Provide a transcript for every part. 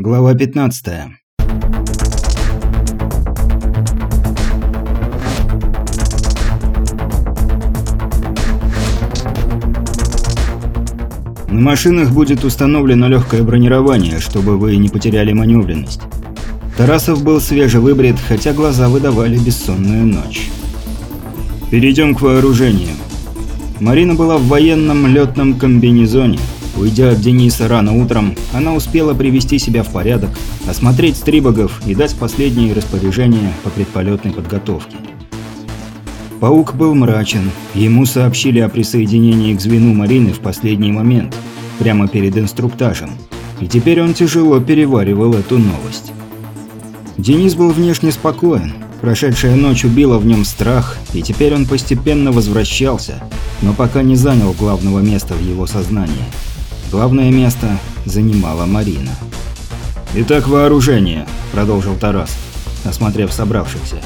Глава 15. На машинах будет установлено легкое бронирование, чтобы вы не потеряли маневренность. Тарасов был свежевыбрит, хотя глаза выдавали бессонную ночь. Перейдем к вооружению. Марина была в военном летном комбинезоне – Уйдя от Дениса рано утром, она успела привести себя в порядок, осмотреть стрибогов и дать последние распоряжения по предполетной подготовке. Паук был мрачен, ему сообщили о присоединении к звену Марины в последний момент, прямо перед инструктажем, и теперь он тяжело переваривал эту новость. Денис был внешне спокоен, прошедшая ночь убила в нем страх, и теперь он постепенно возвращался, но пока не занял главного места в его сознании – Главное место занимала Марина. «Итак, вооружение», – продолжил Тарас, осмотрев собравшихся.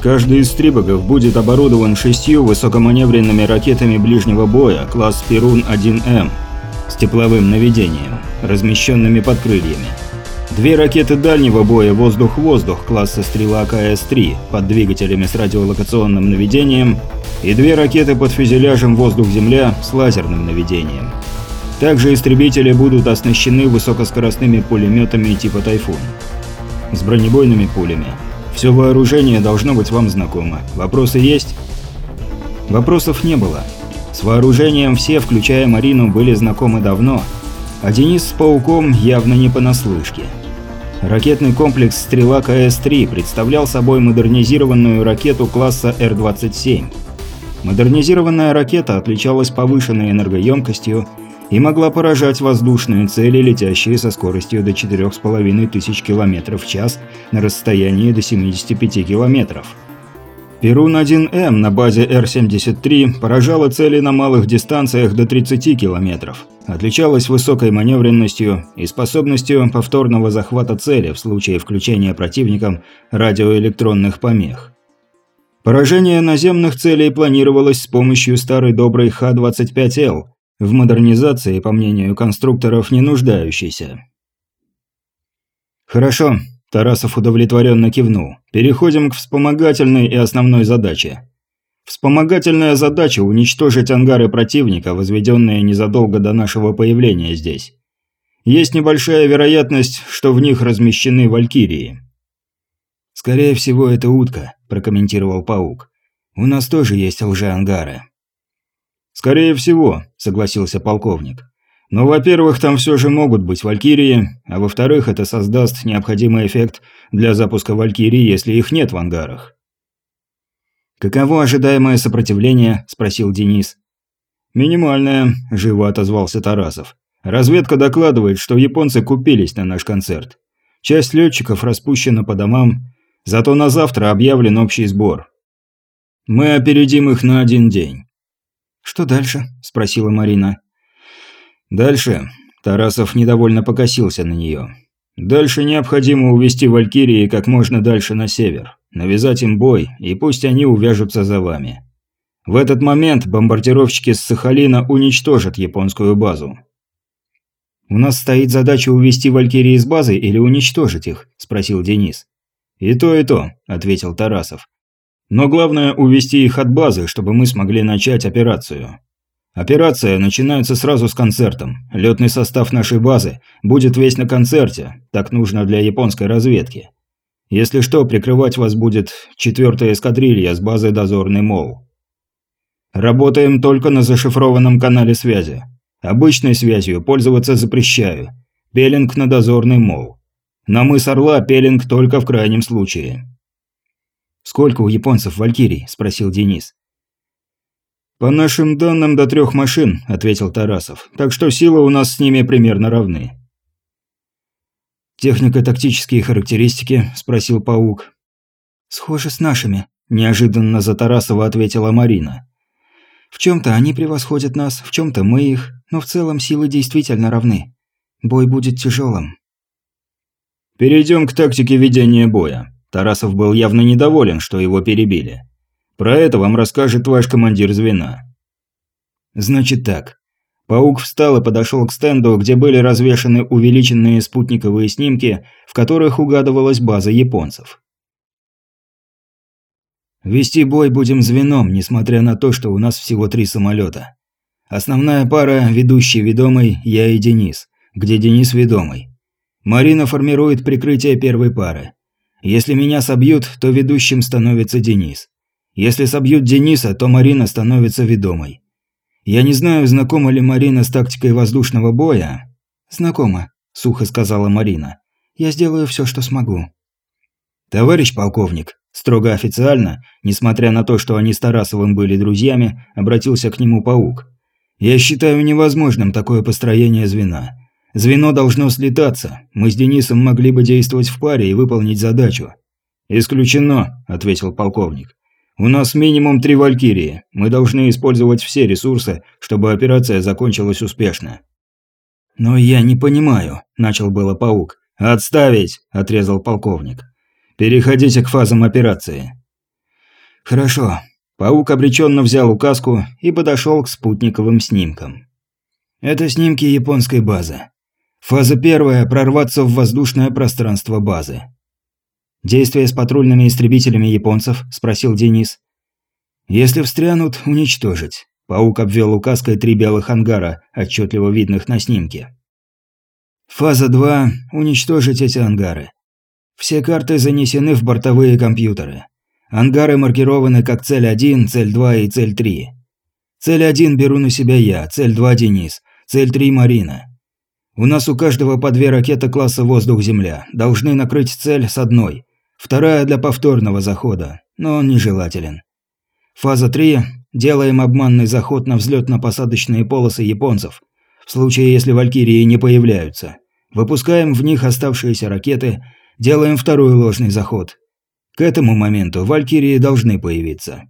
«Каждый из стрибогов будет оборудован шестью высокоманевренными ракетами ближнего боя класс Перун-1М с тепловым наведением, размещенными под крыльями. Две ракеты дальнего боя «Воздух-воздух» класса «Стрела КС-3» под двигателями с радиолокационным наведением и две ракеты под фюзеляжем «Воздух-Земля» с лазерным наведением. Также истребители будут оснащены высокоскоростными пулеметами типа «Тайфун» с бронебойными пулями. Все вооружение должно быть вам знакомо. Вопросы есть? Вопросов не было. С вооружением все, включая Марину, были знакомы давно, а Денис с Пауком явно не понаслышке. Ракетный комплекс «Стрела КС-3» представлял собой модернизированную ракету класса Р-27. Модернизированная ракета отличалась повышенной энергоемкостью и могла поражать воздушные цели, летящие со скоростью до 4500 км в час на расстоянии до 75 км. Перун-1М на базе Р-73 поражала цели на малых дистанциях до 30 км, отличалась высокой маневренностью и способностью повторного захвата цели в случае включения противником радиоэлектронных помех. Поражение наземных целей планировалось с помощью старой доброй Х-25Л, в модернизации, по мнению конструкторов, не нуждающийся. «Хорошо», – Тарасов удовлетворенно кивнул. «Переходим к вспомогательной и основной задаче. Вспомогательная задача – уничтожить ангары противника, возведенные незадолго до нашего появления здесь. Есть небольшая вероятность, что в них размещены валькирии». «Скорее всего, это утка», – прокомментировал Паук. «У нас тоже есть лжеангары». «Скорее всего», – согласился полковник. «Но, во-первых, там все же могут быть валькирии, а во-вторых, это создаст необходимый эффект для запуска валькирий, если их нет в ангарах». «Каково ожидаемое сопротивление?» – спросил Денис. «Минимальное», – живо отозвался Тарасов. «Разведка докладывает, что японцы купились на наш концерт. Часть летчиков распущена по домам, зато на завтра объявлен общий сбор. Мы опередим их на один день. «Что дальше?» – спросила Марина. «Дальше?» – Тарасов недовольно покосился на нее. «Дальше необходимо увести Валькирии как можно дальше на север, навязать им бой, и пусть они увяжутся за вами. В этот момент бомбардировщики с Сахалина уничтожат японскую базу». «У нас стоит задача увести Валькирии из базы или уничтожить их?» – спросил Денис. «И то, и то», – ответил Тарасов. Но главное увести их от базы, чтобы мы смогли начать операцию. Операция начинается сразу с концертом. Летный состав нашей базы будет весь на концерте, так нужно для японской разведки. Если что, прикрывать вас будет четвертая эскадрилья с базы «Дозорный Мол». Работаем только на зашифрованном канале связи. Обычной связью пользоваться запрещаю. Пелинг на «Дозорный Мол». На мыс Орла пелинг только в крайнем случае. «Сколько у японцев валькирий?» – спросил Денис. «По нашим данным, до трех машин», – ответил Тарасов. «Так что силы у нас с ними примерно равны». «Технико-тактические характеристики?» – спросил Паук. «Схожи с нашими», – неожиданно за Тарасова ответила Марина. «В чем-то они превосходят нас, в чем-то мы их, но в целом силы действительно равны. Бой будет тяжелым». «Перейдем к тактике ведения боя», Тарасов был явно недоволен, что его перебили. Про это вам расскажет ваш командир звена. Значит так. Паук встал и подошел к стенду, где были развешаны увеличенные спутниковые снимки, в которых угадывалась база японцев. «Вести бой будем звеном, несмотря на то, что у нас всего три самолета. Основная пара – ведущий ведомый, я и Денис, где Денис ведомый. Марина формирует прикрытие первой пары. Если меня собьют, то ведущим становится Денис. Если собьют Дениса, то Марина становится ведомой. Я не знаю, знакома ли Марина с тактикой воздушного боя. Знакома, сухо сказала Марина. Я сделаю все, что смогу. Товарищ полковник, строго официально, несмотря на то, что они с Тарасовым были друзьями, обратился к нему паук. Я считаю невозможным такое построение звена. Звено должно слетаться. Мы с Денисом могли бы действовать в паре и выполнить задачу. Исключено, ответил полковник. У нас минимум три Валькирии. Мы должны использовать все ресурсы, чтобы операция закончилась успешно». «Но я не понимаю», – начал было паук. «Отставить!» – отрезал полковник. «Переходите к фазам операции». «Хорошо». Паук обреченно взял указку и подошел к спутниковым снимкам. Это снимки японской базы. Фаза первая – прорваться в воздушное пространство базы. «Действия с патрульными истребителями японцев?» – спросил Денис. «Если встрянут, уничтожить». Паук обвел указкой три белых ангара, отчетливо видных на снимке. Фаза 2 – уничтожить эти ангары. Все карты занесены в бортовые компьютеры. Ангары маркированы как цель 1, цель 2 и цель 3. Цель 1 беру на себя я, цель 2 Денис, цель 3 Марина. У нас у каждого по две ракеты класса «Воздух-Земля». Должны накрыть цель с одной. Вторая для повторного захода, но он нежелателен. Фаза 3. Делаем обманный заход на взлетно-посадочные полосы японцев, в случае, если валькирии не появляются. Выпускаем в них оставшиеся ракеты, делаем второй ложный заход. К этому моменту валькирии должны появиться.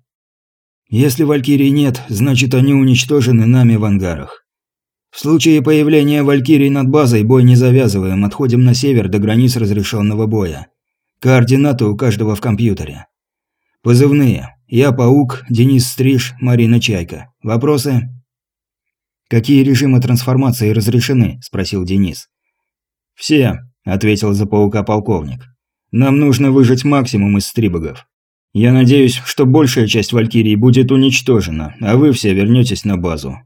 Если валькирий нет, значит они уничтожены нами в ангарах. В случае появления валькирий над базой бой не завязываем, отходим на север до границ разрешенного боя. Координаты у каждого в компьютере. Позывные. Я Паук, Денис Стриж, Марина Чайка. Вопросы? «Какие режимы трансформации разрешены?» – спросил Денис. «Все», – ответил за Паука полковник. «Нам нужно выжать максимум из стрибогов. Я надеюсь, что большая часть Валькирии будет уничтожена, а вы все вернетесь на базу».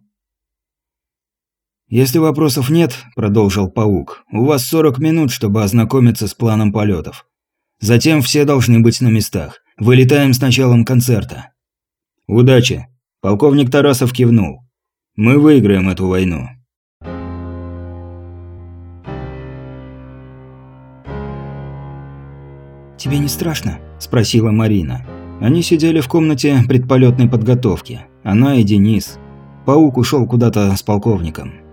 «Если вопросов нет», – продолжил Паук, – «у вас 40 минут, чтобы ознакомиться с планом полетов. Затем все должны быть на местах. Вылетаем с началом концерта. Удачи. Полковник Тарасов кивнул. Мы выиграем эту войну. «Тебе не страшно?» – спросила Марина. Они сидели в комнате предполетной подготовки. Она и Денис. Паук ушел куда-то с полковником.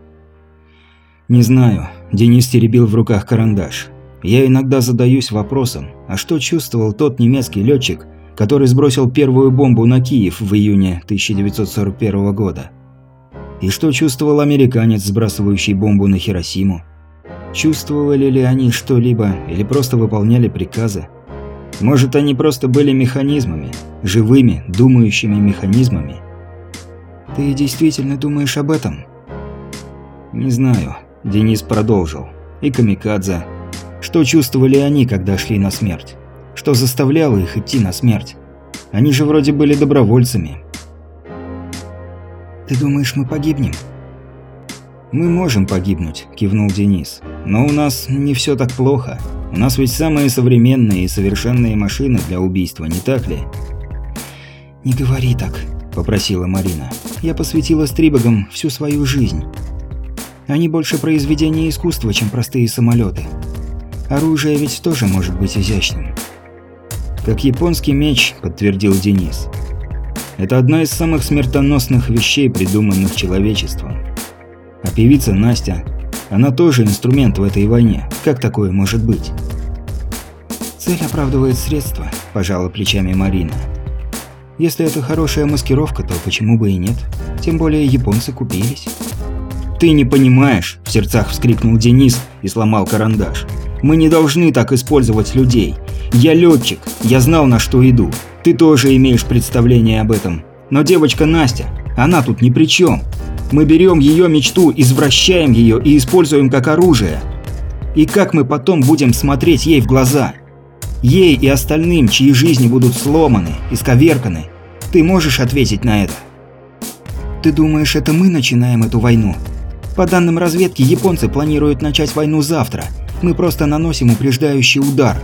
«Не знаю». Денис теребил в руках карандаш. Я иногда задаюсь вопросом, а что чувствовал тот немецкий летчик, который сбросил первую бомбу на Киев в июне 1941 года? И что чувствовал американец, сбрасывающий бомбу на Хиросиму? Чувствовали ли они что-либо или просто выполняли приказы? Может, они просто были механизмами, живыми, думающими механизмами? «Ты действительно думаешь об этом?» «Не знаю», – Денис продолжил. «И Камикадзе, что чувствовали они, когда шли на смерть? Что заставляло их идти на смерть? Они же вроде были добровольцами. «Ты думаешь, мы погибнем?» «Мы можем погибнуть», – кивнул Денис. «Но у нас не все так плохо. У нас ведь самые современные и совершенные машины для убийства, не так ли?» «Не говори так», – попросила Марина. «Я посвятила стрибогам всю свою жизнь. Они больше произведения искусства, чем простые самолеты. Оружие ведь тоже может быть изящным. Как японский меч, подтвердил Денис. Это одна из самых смертоносных вещей, придуманных человечеством. А певица Настя, она тоже инструмент в этой войне. Как такое может быть? Цель оправдывает средства, пожала плечами Марина. Если это хорошая маскировка, то почему бы и нет? Тем более японцы купились. «Ты не понимаешь!» – в сердцах вскрикнул Денис и сломал карандаш. Мы не должны так использовать людей. Я летчик, я знал, на что иду. Ты тоже имеешь представление об этом. Но девочка Настя, Она тут ни при чем. Мы берем ее мечту, извращаем ее и используем как оружие. И как мы потом будем смотреть ей в глаза? Ей и остальным, чьи жизни будут сломаны, исковерканы. Ты можешь ответить на это? Ты думаешь, это мы начинаем эту войну? По данным разведки, японцы планируют начать войну завтра. Мы просто наносим упреждающий удар.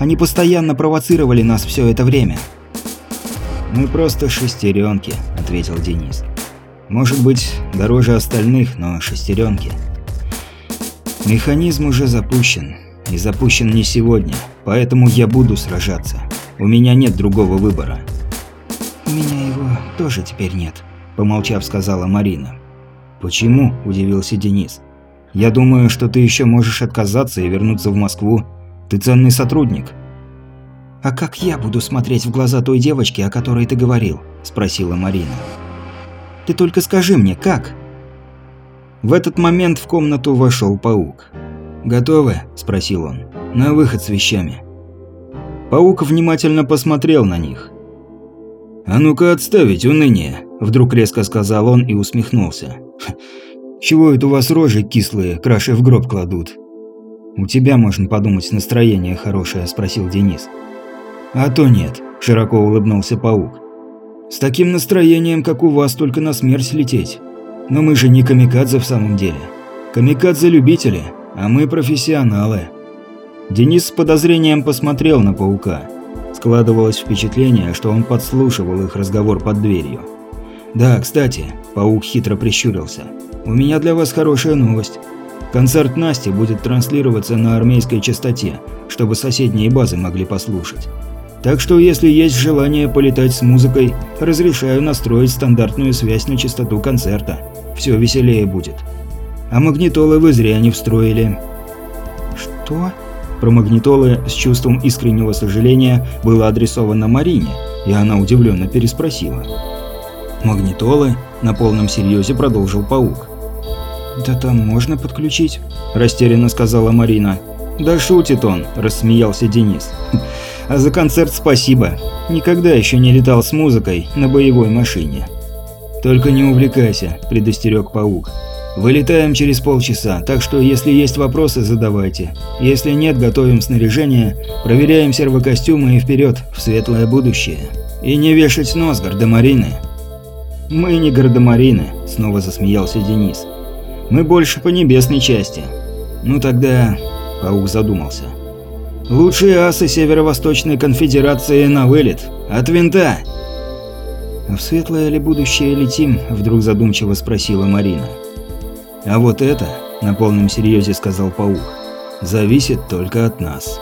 Они постоянно провоцировали нас все это время. «Мы просто шестеренки», — ответил Денис. «Может быть, дороже остальных, но шестеренки. Механизм уже запущен. И запущен не сегодня, поэтому я буду сражаться. У меня нет другого выбора». «У меня его тоже теперь нет», – помолчав, сказала Марина. «Почему?» – удивился Денис. «Я думаю, что ты еще можешь отказаться и вернуться в Москву. Ты ценный сотрудник». «А как я буду смотреть в глаза той девочки, о которой ты говорил?» – спросила Марина. «Ты только скажи мне, как?» В этот момент в комнату вошел паук. «Готовы?» – спросил он. «На выход с вещами». Паук внимательно посмотрел на них. «А ну-ка отставить уныние», – вдруг резко сказал он и усмехнулся. «Чего это у вас рожи кислые, краши в гроб кладут?» «У тебя, можно подумать, настроение хорошее», – спросил Денис. «А то нет», – широко улыбнулся паук. «С таким настроением, как у вас, только на смерть лететь. Но мы же не камикадзе в самом деле. Камикадзе-любители, а мы профессионалы». Денис с подозрением посмотрел на паука. Складывалось впечатление, что он подслушивал их разговор под дверью. «Да, кстати», – паук хитро прищурился, – «у меня для вас хорошая новость. Концерт Насти будет транслироваться на армейской частоте, чтобы соседние базы могли послушать. Так что, если есть желание полетать с музыкой, разрешаю настроить стандартную связь на частоту концерта. Все веселее будет. А магнитолы вы зря не встроили». «Что?» Про магнитолы с чувством искреннего сожаления было адресовано Марине, и она удивленно переспросила. «Магнитолы?» – на полном серьезе продолжил паук. «Да там можно подключить», – растерянно сказала Марина. «Да шутит он», – рассмеялся Денис. «А за концерт спасибо. Никогда еще не летал с музыкой на боевой машине». «Только не увлекайся», – предостерег паук. Вылетаем через полчаса, так что если есть вопросы, задавайте. Если нет, готовим снаряжение, проверяем сервокостюмы и вперед, в светлое будущее. И не вешать нос, гардемарины. Мы не гардемарины, снова засмеялся Денис. Мы больше по небесной части. Ну тогда... Паук задумался. Лучшие асы Северо-Восточной конфедерации на вылет. От винта. «А в светлое ли будущее летим?» – вдруг задумчиво спросила Марина. А вот это, на полном серьезе сказал паук, зависит только от нас.